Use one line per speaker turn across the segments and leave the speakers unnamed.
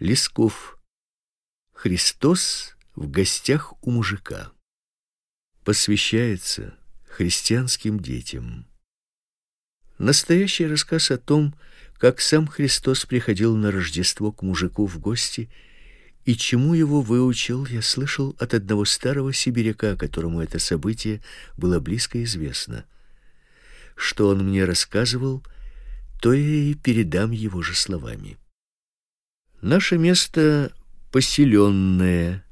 Лесков. Христос в гостях у мужика. Посвящается христианским детям. Настоящий рассказ о том, как сам Христос приходил на Рождество к мужику в гости и чему его выучил, я слышал от одного старого сибиряка, которому это событие было близко известно. Что он мне рассказывал, то я и передам его же словами. Наше место поселенное,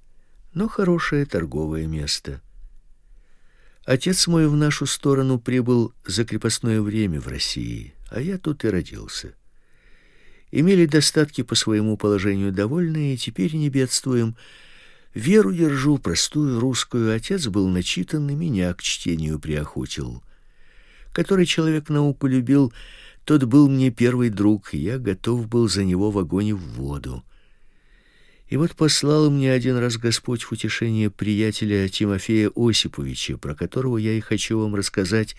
но хорошее торговое место. Отец мой в нашу сторону прибыл за крепостное время в России, а я тут и родился. Имели достатки по своему положению довольные, теперь не бедствуем. Веру держу, простую русскую. Отец был начитан и меня к чтению приохотил. Который человек науку любил, тот был мне первый друг, и я готов был за него в огонь и в воду. И вот послал мне один раз Господь в утешение приятеля Тимофея Осиповича, про которого я и хочу вам рассказать,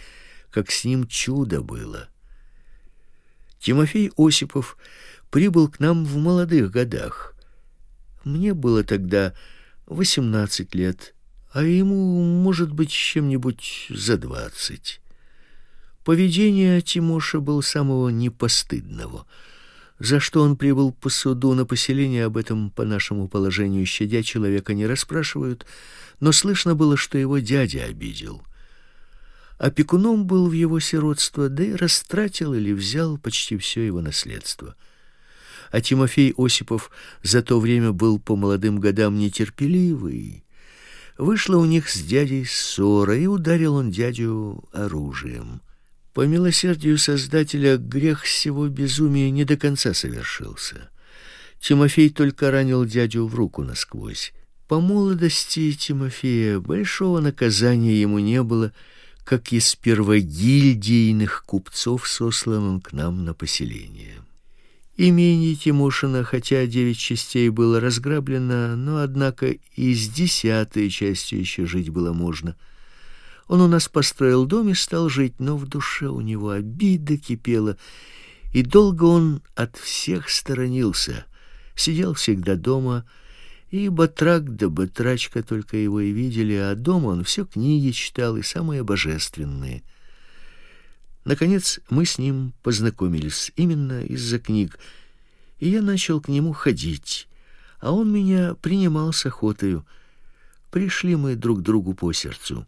как с ним чудо было. Тимофей Осипов прибыл к нам в молодых годах. Мне было тогда восемнадцать лет, а ему, может быть, чем-нибудь за двадцать. Поведение Тимоша было самого непостыдного. За что он прибыл по суду на поселение, об этом по нашему положению щадя человека не расспрашивают, но слышно было, что его дядя обидел. Опекуном был в его сиротство, да и растратил или взял почти все его наследство. А Тимофей Осипов за то время был по молодым годам нетерпеливый. Вышла у них с дядей ссора, и ударил он дядю оружием. По милосердию Создателя грех всего безумия не до конца совершился. Тимофей только ранил дядю в руку насквозь. По молодости Тимофея большого наказания ему не было, как из первогильдийных купцов сослан он к нам на поселение. Имение Тимошина, хотя девять частей было разграблено, но однако и с десятой частью еще жить было можно — он у нас построил дом и стал жить, но в душе у него обида кипела, и долго он от всех сторонился. Сидел всегда дома, и батрак да батрачка только его и видели, а дома он все книги читал и самые божественные. Наконец мы с ним познакомились именно из-за книг, и я начал к нему ходить, а он меня принимал с охотою. Пришли мы друг другу по сердцу.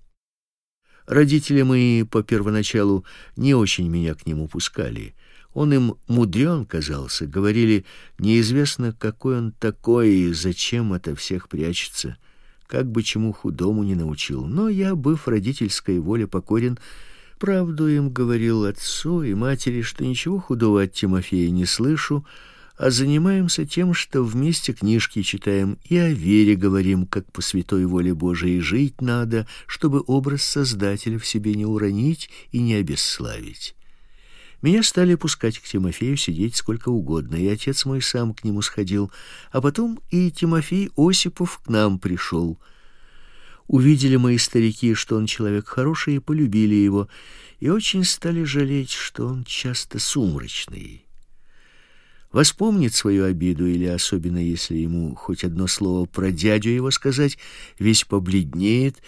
Родители мои по первоначалу не очень меня к нему пускали. Он им мудрен казался, говорили, неизвестно, какой он такой и зачем это всех прячется, как бы чему худому не научил. Но я, быв родительской воле покорен, правду им говорил отцу и матери, что ничего худого от Тимофея не слышу, а занимаемся тем, что вместе книжки читаем и о вере говорим, как по святой воле Божией жить надо, чтобы образ Создателя в себе не уронить и не обесславить. Меня стали пускать к Тимофею сидеть сколько угодно, и отец мой сам к нему сходил, а потом и Тимофей Осипов к нам пришел. Увидели мои старики, что он человек хороший, и полюбили его, и очень стали жалеть, что он часто сумрачный воспомнит свою обиду или особенно если ему хоть одно слово про дядю его сказать, весь побледнеет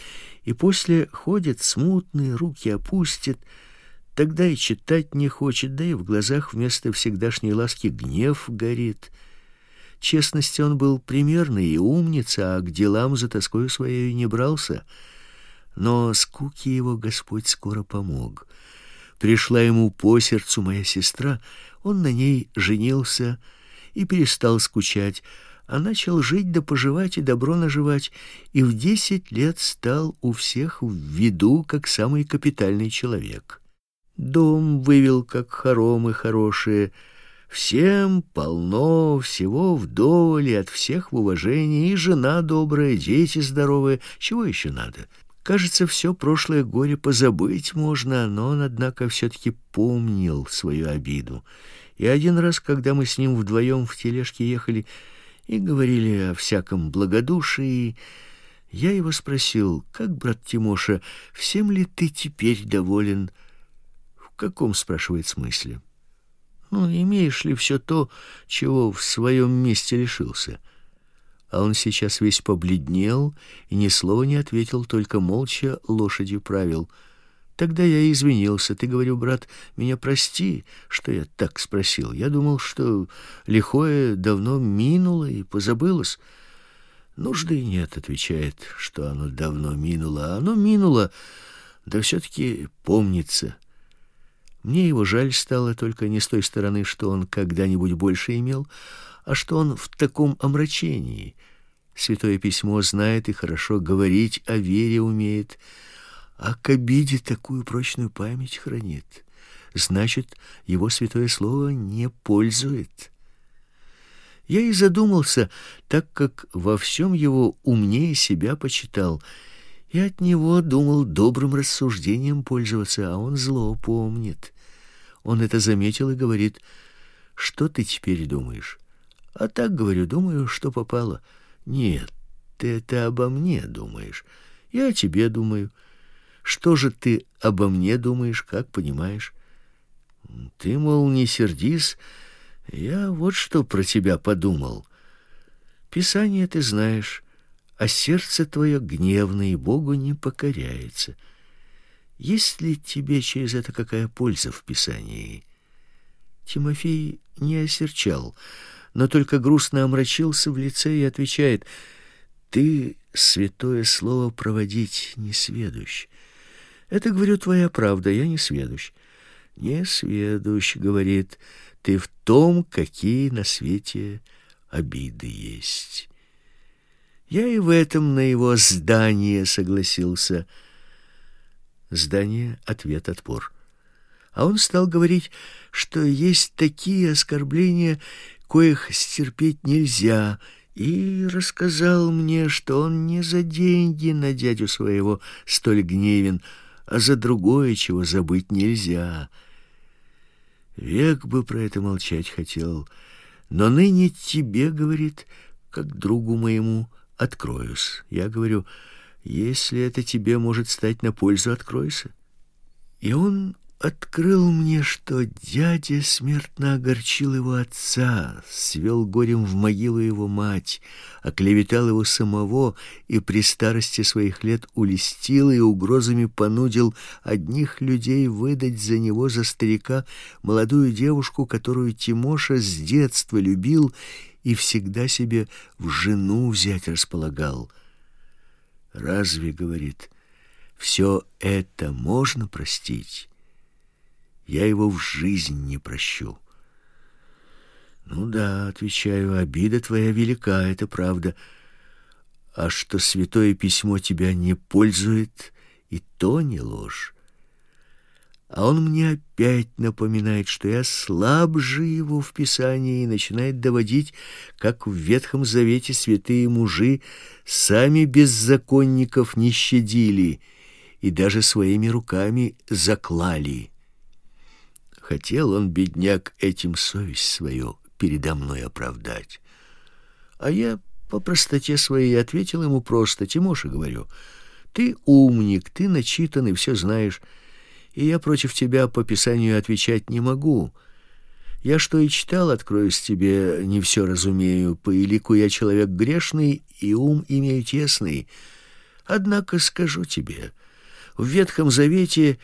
и после ходит смутный, руки опустит, тогда и читать не хочет, да и в глазах вместо всегдашней ласки гнев горит. Честности он был примерный и умница, а к делам за тоскою своей не брался. Но скуки его Господь скоро помог. Пришла ему по сердцу моя сестра — он на ней женился и перестал скучать, а начал жить да поживать и добро наживать, и в десять лет стал у всех в виду как самый капитальный человек. Дом вывел как хоромы хорошие, всем полно, всего вдоволь от всех в уважении, и жена добрая, дети здоровые, чего еще надо? Кажется, все прошлое горе позабыть можно, но он, однако, все-таки помнил свою обиду. И один раз, когда мы с ним вдвоем в тележке ехали и говорили о всяком благодушии, я его спросил, как, брат Тимоша, всем ли ты теперь доволен? В каком, спрашивает, смысле? Ну, имеешь ли все то, чего в своем месте лишился? А он сейчас весь побледнел и ни слова не ответил, только молча лошадью правил. Тогда я извинился. Ты, говорю, брат, меня прости, что я так спросил. Я думал, что лихое давно минуло и позабылось. Нужды нет, отвечает, что оно давно минуло. А оно минуло, да все таки помнится. Мне его жаль стало только не с той стороны, что он когда-нибудь больше имел, а что он в таком омрачении. Святое письмо знает и хорошо говорить о вере умеет, а к обиде такую прочную память хранит. Значит, его святое слово не пользует. Я и задумался, так как во всем его умнее себя почитал, и от него думал добрым рассуждением пользоваться, а он зло помнит. Он это заметил и говорит: "Что ты теперь думаешь?" А так говорю, думаю, что попало. Нет, ты это обо мне думаешь. Я о тебе думаю. Что же ты обо мне думаешь, как понимаешь? Ты мол не сердись, я вот что про тебя подумал. Писание ты знаешь, а сердце твое гневное и Богу не покоряется. Есть ли тебе через это какая польза в Писании? Тимофей не осерчал, но только грустно омрачился в лице и отвечает: "Ты святое слово проводить не сведущ. Это говорю твоя правда, я не сведущ. Не сведущ, говорит, ты в том, какие на свете обиды есть". Я и в этом на его здание согласился. Здание ответ отпор. А он стал говорить, что есть такие оскорбления, коих стерпеть нельзя, и рассказал мне, что он не за деньги на дядю своего столь гневен, а за другое, чего забыть нельзя. Век бы про это молчать хотел, но ныне тебе, говорит, как другу моему, откроюсь. Я говорю, если это тебе может стать на пользу, откройся. И он открыл мне, что дядя смертно огорчил его отца, свел горем в могилу его мать, оклеветал его самого и при старости своих лет улестил и угрозами понудил одних людей выдать за него за старика молодую девушку, которую Тимоша с детства любил и всегда себе в жену взять располагал. Разве, говорит, все это можно простить? Я его в жизнь не прощу. Ну да, отвечаю, обида твоя велика, это правда. А что святое письмо тебя не пользует, и то не ложь. А он мне опять напоминает, что я слаб же его в Писании и начинает доводить, как в Ветхом Завете святые мужи сами беззаконников не щадили и даже своими руками заклали. Хотел он, бедняк, этим совесть свою передо мной оправдать. А я по простоте своей ответил ему просто, Тимоша, говорю, ты умник, ты начитанный, все знаешь, и я против тебя по Писанию отвечать не могу. Я что и читал, откроюсь тебе, не все разумею, по элику я человек грешный и ум имею тесный. Однако скажу тебе, в Ветхом Завете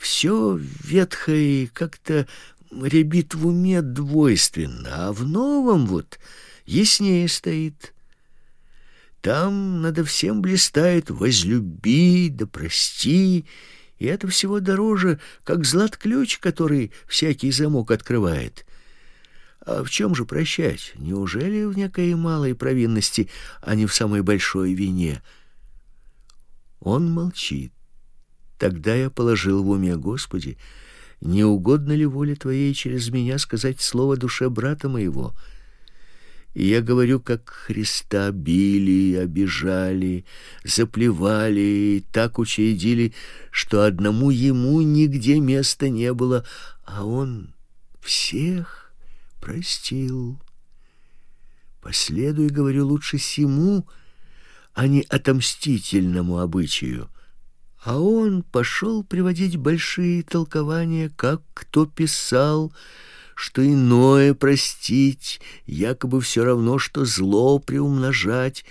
все ветхое как-то ребит в уме двойственно, а в новом вот яснее стоит. Там надо всем блистает «возлюби, да прости», и это всего дороже, как злат-ключ, который всякий замок открывает. А в чем же прощать? Неужели в некой малой провинности, а не в самой большой вине? Он молчит. Тогда я положил в уме, Господи, не угодно ли воле Твоей через меня сказать слово душе брата моего? И я говорю, как Христа били, обижали, заплевали и так учредили, что одному ему нигде места не было, а он всех простил. Последуй, говорю, лучше сему, а не отомстительному обычаю. А он пошел приводить большие толкования, как кто писал, что иное простить якобы все равно, что зло приумножать.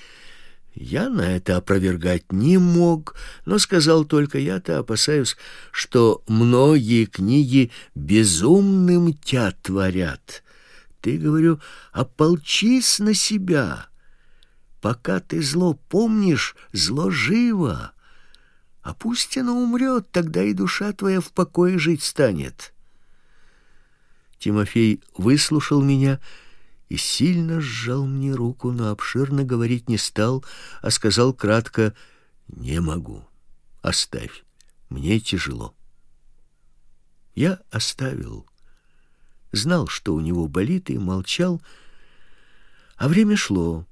Я на это опровергать не мог, но сказал только я-то опасаюсь, что многие книги безумным тя творят. Ты, говорю, ополчись на себя. Пока ты зло помнишь, зло живо. А пусть оно умрет, тогда и душа твоя в покое жить станет. Тимофей выслушал меня и сильно сжал мне руку, но обширно говорить не стал, а сказал кратко: "Не могу. Оставь. Мне тяжело". Я оставил. Знал, что у него болит, и молчал. А время шло.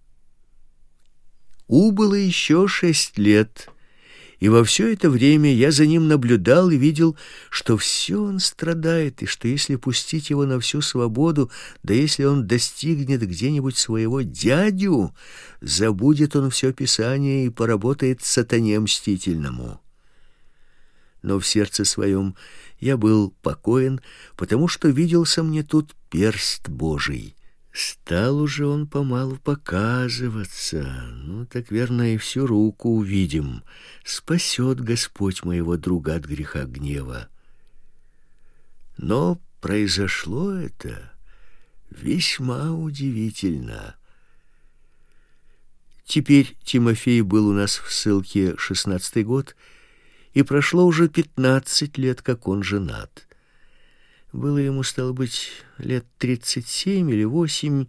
Убыло еще шесть лет. И во все это время я за ним наблюдал и видел, что все он страдает, и что если пустить его на всю свободу, да если он достигнет где-нибудь своего дядю, забудет он все Писание и поработает сатане мстительному. Но в сердце своем я был покоен, потому что виделся мне тут перст Божий. Стал уже он помалу показываться. Ну, так верно и всю руку увидим. Спасет Господь моего друга от греха гнева. Но произошло это весьма удивительно. Теперь Тимофей был у нас в ссылке шестнадцатый год, и прошло уже пятнадцать лет, как он женат. Было ему, стало быть, лет тридцать семь или восемь,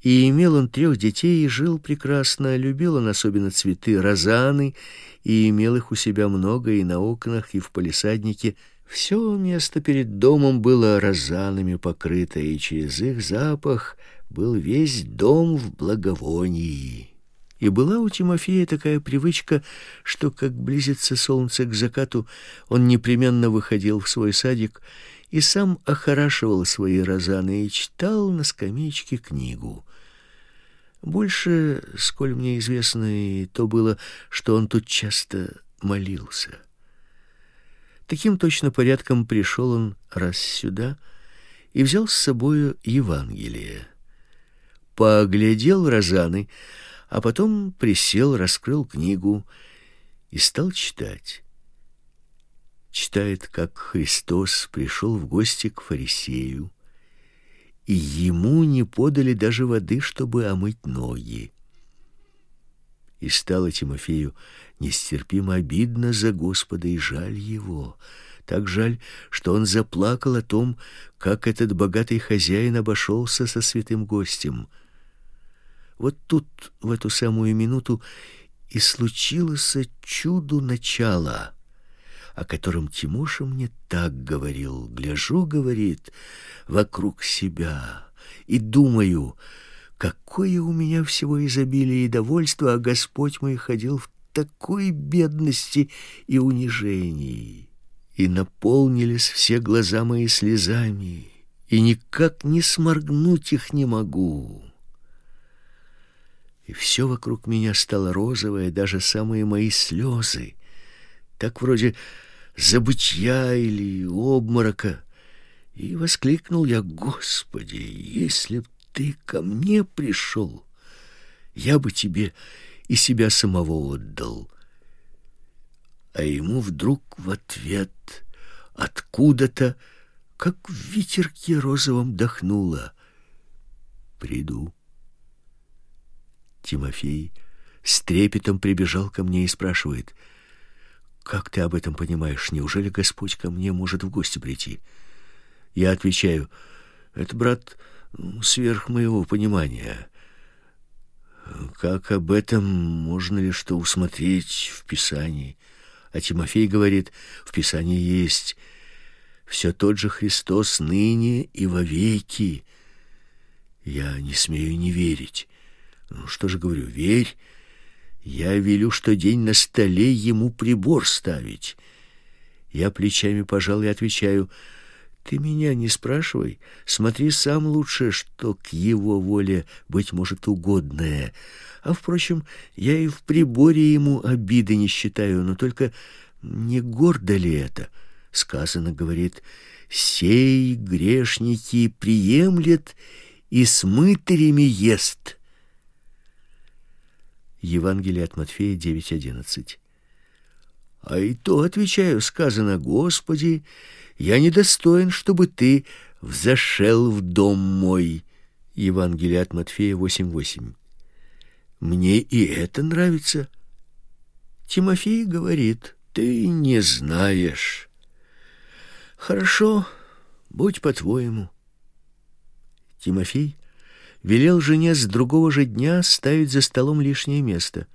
и имел он трех детей и жил прекрасно, любил он особенно цветы розаны, и имел их у себя много и на окнах, и в палисаднике. Все место перед домом было розанами покрыто, и через их запах был весь дом в благовонии. И была у Тимофея такая привычка, что как близится солнце к закату, он непременно выходил в свой садик и сам охорашивал свои розаны и читал на скамеечке книгу. Больше, сколь мне известно, и то было, что он тут часто молился. Таким точно порядком пришел он раз сюда и взял с собою Евангелие. Поглядел розаны, а потом присел, раскрыл книгу и стал читать читает, как Христос пришел в гости к фарисею, и ему не подали даже воды, чтобы омыть ноги. И стало Тимофею нестерпимо обидно за Господа и жаль его. Так жаль, что он заплакал о том, как этот богатый хозяин обошелся со святым гостем. Вот тут, в эту самую минуту, и случилось чудо начала — о котором Тимоша мне так говорил. Гляжу, говорит, вокруг себя и думаю, какое у меня всего изобилие и довольство, а Господь мой ходил в такой бедности и унижении. И наполнились все глаза мои слезами, и никак не сморгнуть их не могу. И все вокруг меня стало розовое, даже самые мои слезы. Так вроде забытья или обморока. И воскликнул я, Господи, если б ты ко мне пришел, я бы тебе и себя самого отдал. А ему вдруг в ответ откуда-то, как в ветерке розовом дохнуло, «Приду». Тимофей с трепетом прибежал ко мне и спрашивает — как ты об этом понимаешь? Неужели Господь ко мне может в гости прийти? Я отвечаю: это, брат, сверх моего понимания. Как об этом можно ли что усмотреть в Писании? А Тимофей говорит: в Писании есть все тот же Христос ныне и вовеки. Я не смею не верить. Ну что же говорю, верь. Я велю, что день на столе ему прибор ставить. Я плечами пожал и отвечаю: ты меня не спрашивай, смотри сам лучше, что к его воле быть может угодное. А впрочем, я и в приборе ему обиды не считаю, но только не гордо ли это? сказано, говорит, сей грешники приемлет и с мытарями ест. Евангелие от Матфея 9:11. А и то отвечаю, сказано: Господи, я недостоин, чтобы ты взошел в дом мой. Евангелие от Матфея 8:8. Мне и это нравится. Тимофей говорит: "Ты не знаешь". Хорошо, будь по-твоему. Тимофей велел жене с другого же дня ставить за столом лишнее место.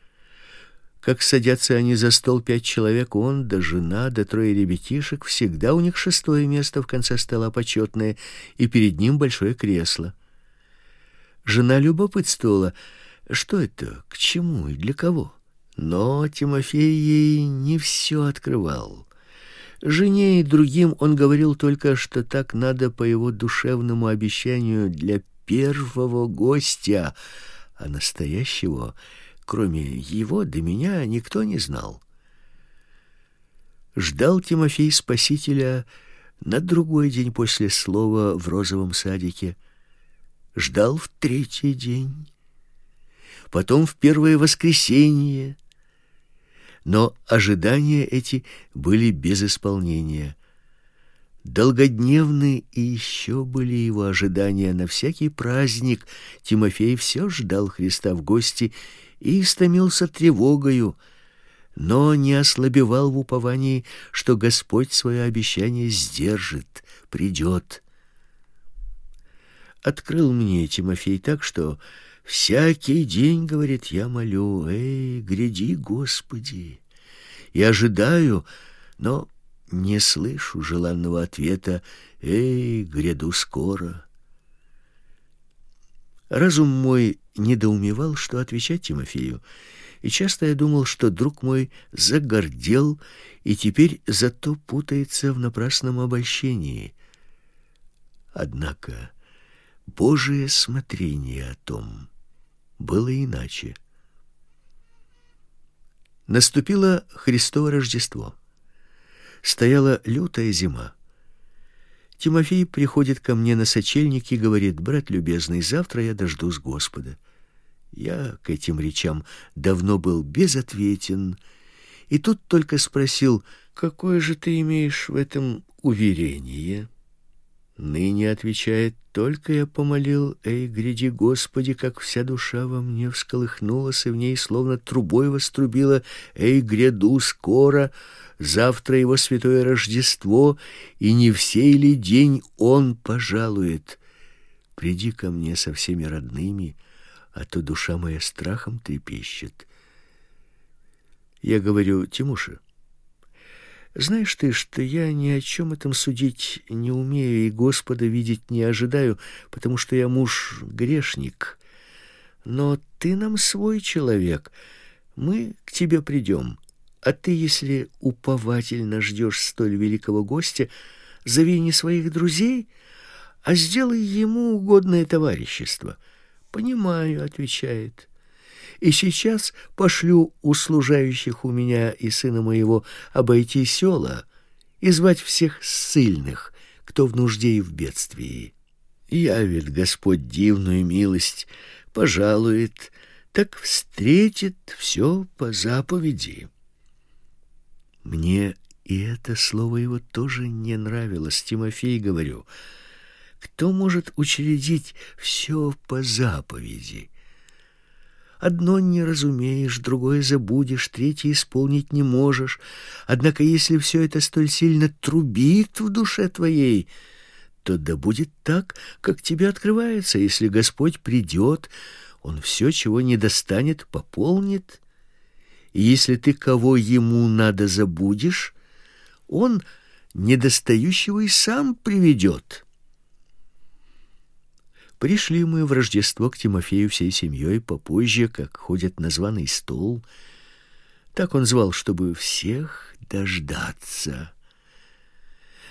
Как садятся они за стол пять человек, он да жена, да трое ребятишек, всегда у них шестое место в конце стола почетное, и перед ним большое кресло. Жена любопытствовала, что это, к чему и для кого. Но Тимофей ей не все открывал. Жене и другим он говорил только, что так надо по его душевному обещанию для первого гостя, а настоящего, кроме его до меня, никто не знал. Ждал Тимофей Спасителя на другой день после слова в розовом садике. Ждал в третий день, потом в первое воскресенье, но ожидания эти были без исполнения. Долгодневны и еще были его ожидания на всякий праздник. Тимофей все ждал Христа в гости и истомился тревогою, но не ослабевал в уповании, что Господь свое обещание сдержит, придет. Открыл мне Тимофей так, что Всякий день, говорит, я молю, эй, гряди, Господи. И ожидаю, но не слышу желанного ответа, эй, гряду скоро. Разум мой недоумевал, что отвечать Тимофею, и часто я думал, что друг мой загордел и теперь зато путается в напрасном обольщении. Однако Божие смотрение о том, было иначе. Наступило Христово Рождество. Стояла лютая зима. Тимофей приходит ко мне на сочельник и говорит: "Брат любезный, завтра я дождусь Господа". Я к этим речам давно был безответен, и тут только спросил: "Какое же ты имеешь в этом уверение?" Ныне отвечает, только я помолил, эй, гряди, Господи, как вся душа во мне всколыхнулась, и в ней словно трубой вострубила, эй, гряду скоро, завтра его святое Рождество, и не в сей ли день он пожалует. Приди ко мне со всеми родными, а то душа моя страхом трепещет. Я говорю, Тимуша, знаешь ты, что я ни о чем этом судить не умею и Господа видеть не ожидаю, потому что я муж грешник. Но ты нам свой человек. Мы к тебе придем. А ты, если уповательно ждешь столь великого гостя, зови не своих друзей, а сделай ему угодное товарищество. Понимаю, отвечает и сейчас пошлю услужающих у меня и сына моего обойти села и звать всех ссыльных, кто в нужде и в бедствии. Явит Господь дивную милость, пожалует, так встретит все по заповеди. Мне и это слово его тоже не нравилось. Тимофей, говорю, кто может учредить все по заповеди? Одно не разумеешь, другое забудешь, третье исполнить не можешь. Однако если все это столь сильно трубит в душе твоей, то да будет так, как тебе открывается. Если Господь придет, Он все, чего не достанет, пополнит. И если ты кого Ему надо забудешь, Он недостающего и сам приведет». Пришли мы в Рождество к Тимофею всей семьей попозже, как ходят на званый стол. Так он звал, чтобы всех дождаться.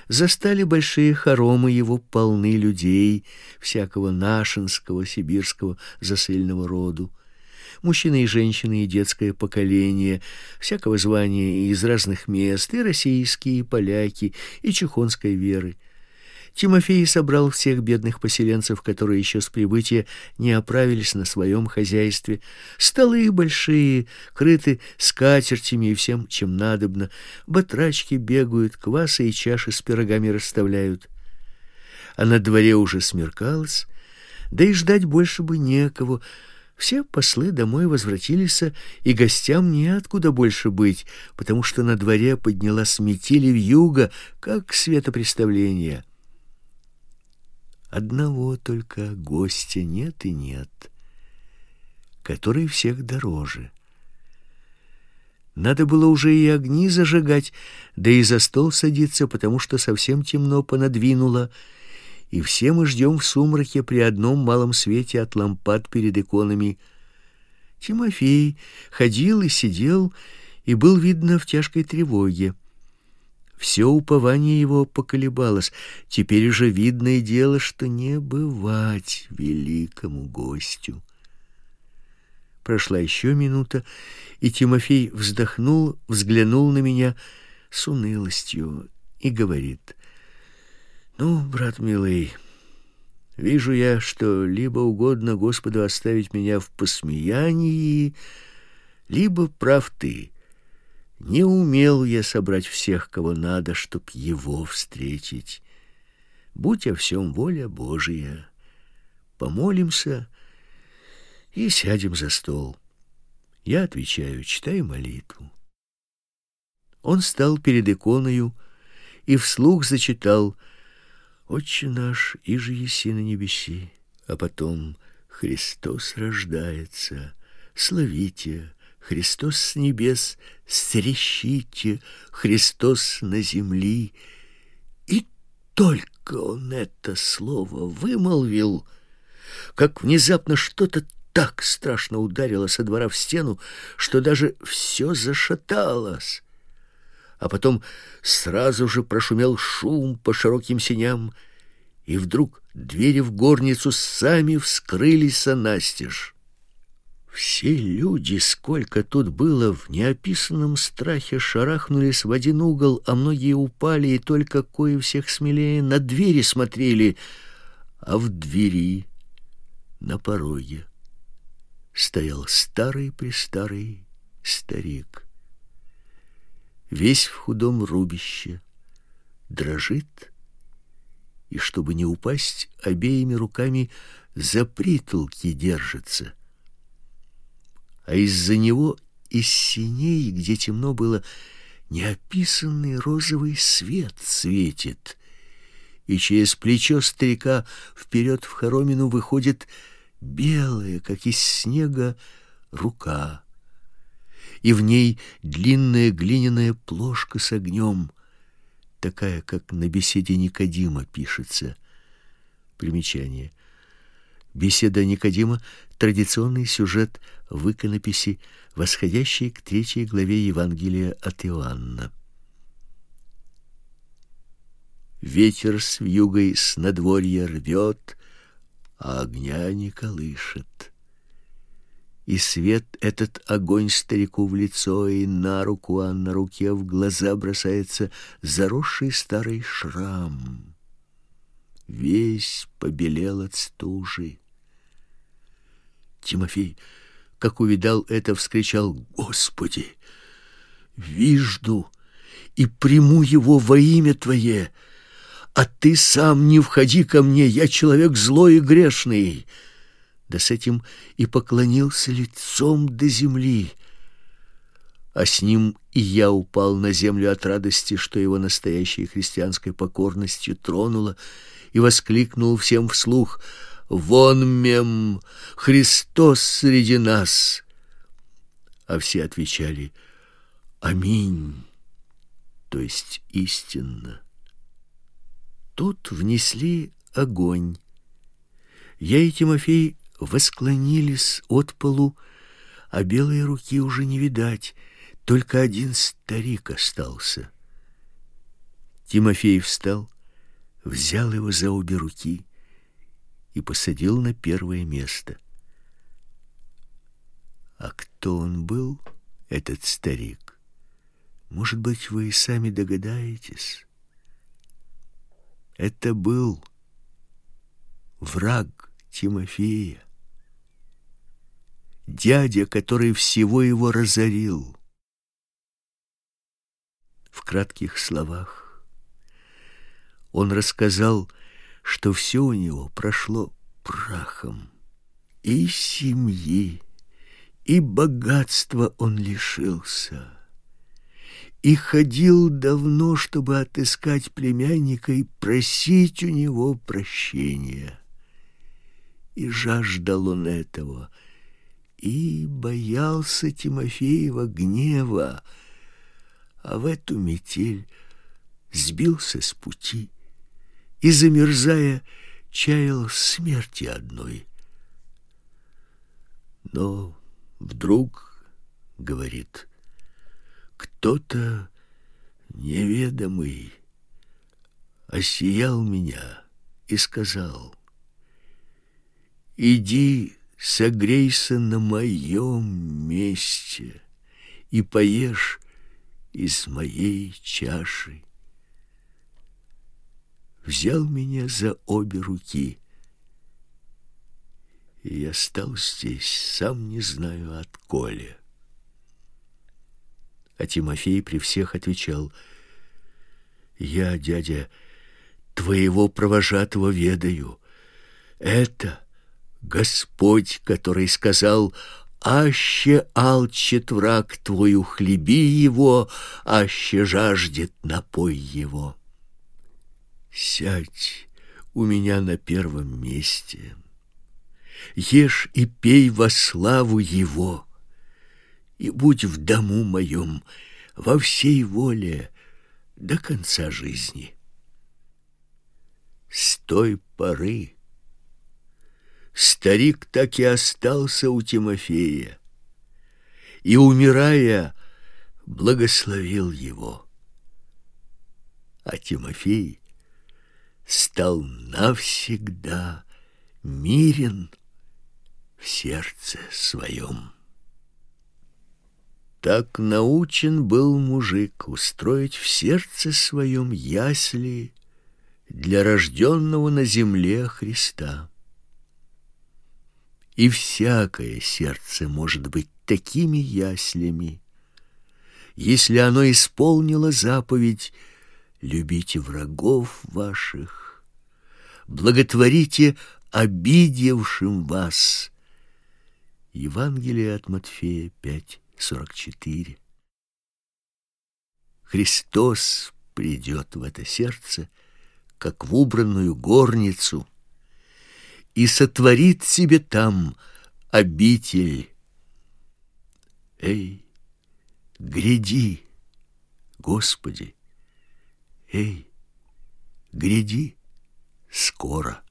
Застали большие хоромы его полны людей всякого нашинского, сибирского, засыльного роду. мужчины и женщины, и детское поколение, всякого звания и из разных мест, и российские, и поляки, и чехонской веры. Тимофей собрал всех бедных поселенцев, которые еще с прибытия не оправились на своем хозяйстве. Столы большие, крыты скатертями и всем, чем надобно. Батрачки бегают, квасы и чаши с пирогами расставляют. А на дворе уже смеркалось, да и ждать больше бы некого. Все послы домой возвратились, и гостям неоткуда больше быть, потому что на дворе поднялась метель вьюга, как светопреставление. Одного только гостя нет и нет, который всех дороже. Надо было уже и огни зажигать, да и за стол садиться, потому что совсем темно понадвинуло, и все мы ждем в сумраке при одном малом свете от лампад перед иконами. Тимофей ходил и сидел, и был видно в тяжкой тревоге. Все упование его поколебалось. Теперь уже видное дело, что не бывать великому гостю. Прошла еще минута, и Тимофей вздохнул, взглянул на меня с унылостью и говорит: "Ну, брат милый, вижу я, что либо угодно Господу оставить меня в посмеянии, либо прав ты. Не умел я собрать всех, кого надо, чтоб его встретить. Будь о всем воля Божия. Помолимся и сядем за стол. Я отвечаю, читай молитву. Он стал перед иконою и вслух зачитал «Отче наш, иже еси на небеси», а потом «Христос рождается, славите, Христос с небес, стрещите, Христос на земли. И только он это слово вымолвил, как внезапно что-то так страшно ударило со двора в стену, что даже все зашаталось. А потом сразу же прошумел шум по широким сеням, и вдруг двери в горницу сами вскрылись настежь. Все люди, сколько тут было, в неописанном страхе шарахнулись в один угол, а многие упали, и только кое всех смелее на двери смотрели, а в двери, на пороге, стоял старый-престарый старик. Весь в худом рубище, дрожит, и, чтобы не упасть, обеими руками за притолки держится — а из-за него из синей, где темно было, неописанный розовый свет светит, и через плечо старика вперед в хоромину выходит белая, как из снега, рука, и в ней длинная глиняная плошка с огнем, такая, как на беседе Никодима пишется. Примечание. Беседа Никодима — традиционный сюжет в иконописи, восходящей к третьей главе Евангелия от Иоанна. Ветер с вьюгой с надворья рвет, а огня не колышет. И свет этот огонь старику в лицо и на руку, а на руке в глаза бросается заросший старый шрам. Весь побелел от стужи. Тимофей, как увидал это, вскричал: "Господи, вижду и приму его во имя твое, а ты сам не входи ко мне, я человек злой и грешный". Да с этим и поклонился лицом до земли. А с ним и я упал на землю от радости, что его настоящей христианской покорностью тронуло, и воскликнул всем вслух: Вон мем, Христос среди нас. А все отвечали: Аминь. То есть истинно. Тут внесли огонь. Я и Тимофей восклонились от полу, а белой руки уже не видать, только один старик остался. Тимофей встал, взял его за обе руки и посадил на первое место. А кто он был, этот старик? Может быть, вы и сами догадаетесь? Это был враг Тимофея, дядя, который всего его разорил. В кратких словах он рассказал, что все у него прошло прахом. И семьи, и богатства он лишился и ходил давно, чтобы отыскать племянника и просить у него прощения. И жаждал он этого, и боялся Тимофеева гнева, а в эту метель сбился с пути и, замерзая, чаял смерти одной. Но вдруг, говорит, кто-то неведомый осиял меня и сказал, «Иди, согрейся на моем месте и поешь из моей чаши». Взял меня за обе руки, и я стал здесь, сам не знаю отколе. А Тимофей при всех отвечал: "Я, дядя, твоего провожатого ведаю. Это Господь, который сказал: Аще алчит враг твою, хлеби его, аще жаждет, напой его. Сядь у меня на первом месте, ешь и пей во славу его и будь в дому моем во всей воле до конца жизни. С той поры старик так и остался у Тимофея, и, умирая, благословил его. А Тимофей стал навсегда мирен в сердце своем. Так научен был мужик устроить в сердце своем ясли для рожденного на земле Христа. И всякое сердце может быть такими яслями, если оно исполнило заповедь «Любите врагов ваших, благотворите обидевшим вас». Евангелие от Матфея 5. 44. Христос придет в это сердце, как в убранную горницу, и сотворит себе там обитель. Эй, гряди, Господи, эй, гряди скоро.